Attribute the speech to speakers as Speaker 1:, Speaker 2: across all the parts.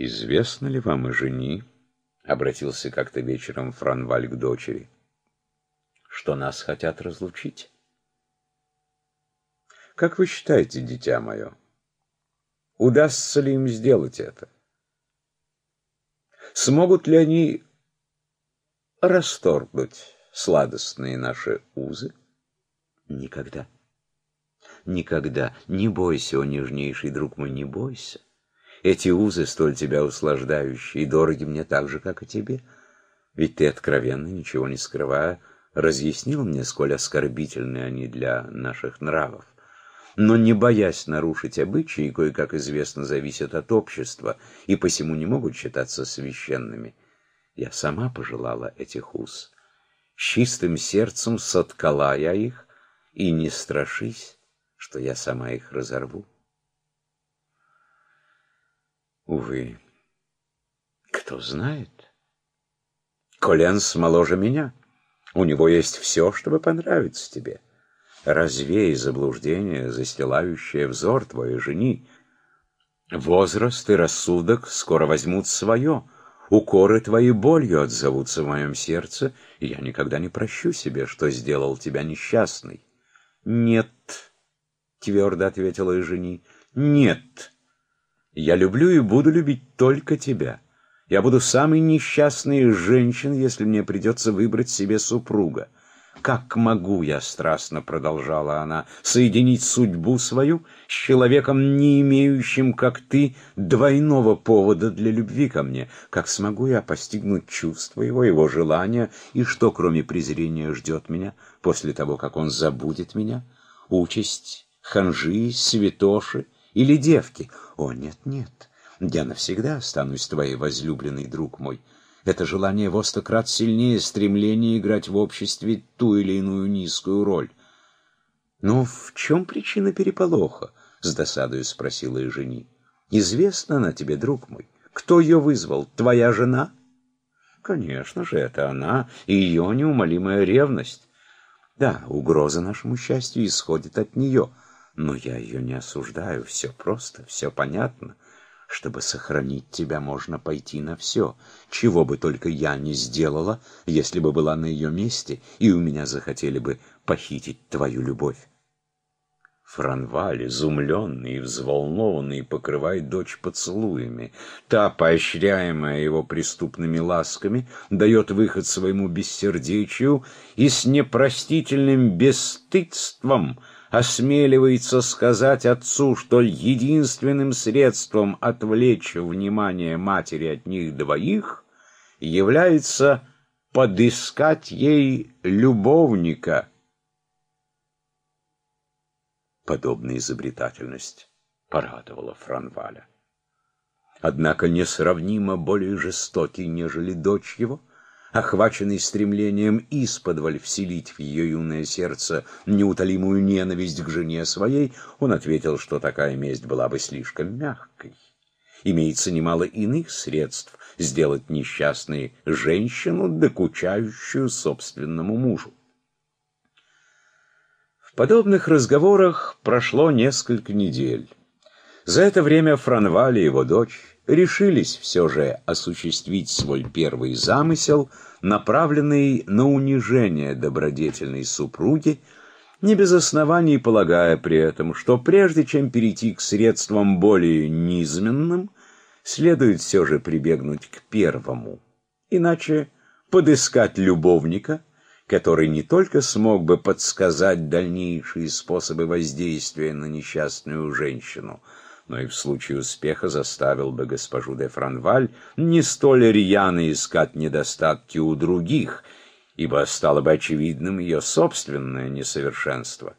Speaker 1: «Известно ли вам и жени?» — обратился как-то вечером Франваль к дочери. «Что нас хотят разлучить?» «Как вы считаете, дитя мое, удастся ли им сделать это? Смогут ли они расторгнуть сладостные наши узы?» «Никогда. Никогда. Не бойся, о нежнейший друг мой, не бойся. Эти узы, столь тебя услаждающие, дороги мне так же, как и тебе. Ведь ты откровенно, ничего не скрывая, разъяснил мне, сколь оскорбительны они для наших нравов. Но не боясь нарушить обычаи, кое-как известно, зависят от общества, и посему не могут считаться священными. Я сама пожелала этих уз. С чистым сердцем соткала я их, и не страшись, что я сама их разорву. Увы, кто знает? Коленс моложе меня. У него есть все, чтобы понравиться тебе. Развей заблуждение, застилающее взор твоей жени. Возраст и рассудок скоро возьмут свое. Укоры твои болью отзовутся в моем сердце, и я никогда не прощу себе, что сделал тебя несчастной. Нет, — твердо ответила и жени, — нет. Я люблю и буду любить только тебя. Я буду самой несчастной из женщин, если мне придется выбрать себе супруга. Как могу я, страстно продолжала она, соединить судьбу свою с человеком, не имеющим, как ты, двойного повода для любви ко мне? Как смогу я постигнуть чувство его, его желания, и что, кроме презрения, ждет меня после того, как он забудет меня? Участь ханжи, святоши или девки? О, нет-нет, я навсегда останусь твоей возлюбленной, друг мой. Это желание во сто крат сильнее стремления играть в обществе ту или иную низкую роль. «Но в чем причина переполоха?» — с досадою спросила и жени. «Известна она тебе, друг мой? Кто ее вызвал? Твоя жена?» «Конечно же, это она и ее неумолимая ревность. Да, угроза нашему счастью исходит от нее». Но я ее не осуждаю, все просто, все понятно. Чтобы сохранить тебя, можно пойти на все, чего бы только я не сделала, если бы была на ее месте, и у меня захотели бы похитить твою любовь. Франваль, изумленный и взволнованный, покрывает дочь поцелуями. Та, поощряемая его преступными ласками, дает выход своему бессердечию и с непростительным бесстыдством — осмеливается сказать отцу, что единственным средством отвлечь внимание матери от них двоих является подыскать ей любовника. Подобная изобретательность порадовала Франваля. Однако несравнимо более жестокий, нежели дочь его, охваченный стремлением исподволь вселить в ее юное сердце неутолимую ненависть к жене своей, он ответил, что такая месть была бы слишком мягкой. Имеется немало иных средств сделать несчастной женщину, докучающую собственному мужу. В подобных разговорах прошло несколько недель. За это время Франвали и его дочь решились все же осуществить свой первый замысел, направленный на унижение добродетельной супруги, не без оснований полагая при этом, что прежде чем перейти к средствам более низменным, следует все же прибегнуть к первому, иначе подыскать любовника, который не только смог бы подсказать дальнейшие способы воздействия на несчастную женщину, но и в случае успеха заставил бы госпожу де Франваль не столь рьяно искать недостатки у других, ибо стало бы очевидным ее собственное несовершенство.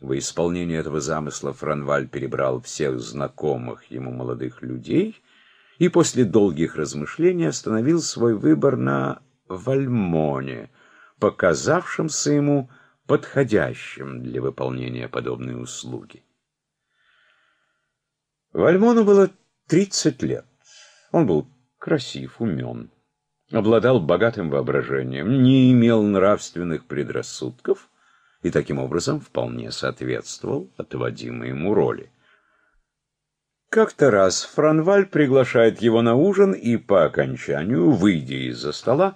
Speaker 1: В исполнение этого замысла Франваль перебрал всех знакомых ему молодых людей и после долгих размышлений остановил свой выбор на Вальмоне, показавшемся ему подходящим для выполнения подобной услуги. Вальмону было 30 лет. Он был красив, умен, обладал богатым воображением, не имел нравственных предрассудков и таким образом вполне соответствовал отводимой ему роли. Как-то раз Франваль приглашает его на ужин и по окончанию, выйдя из-за стола,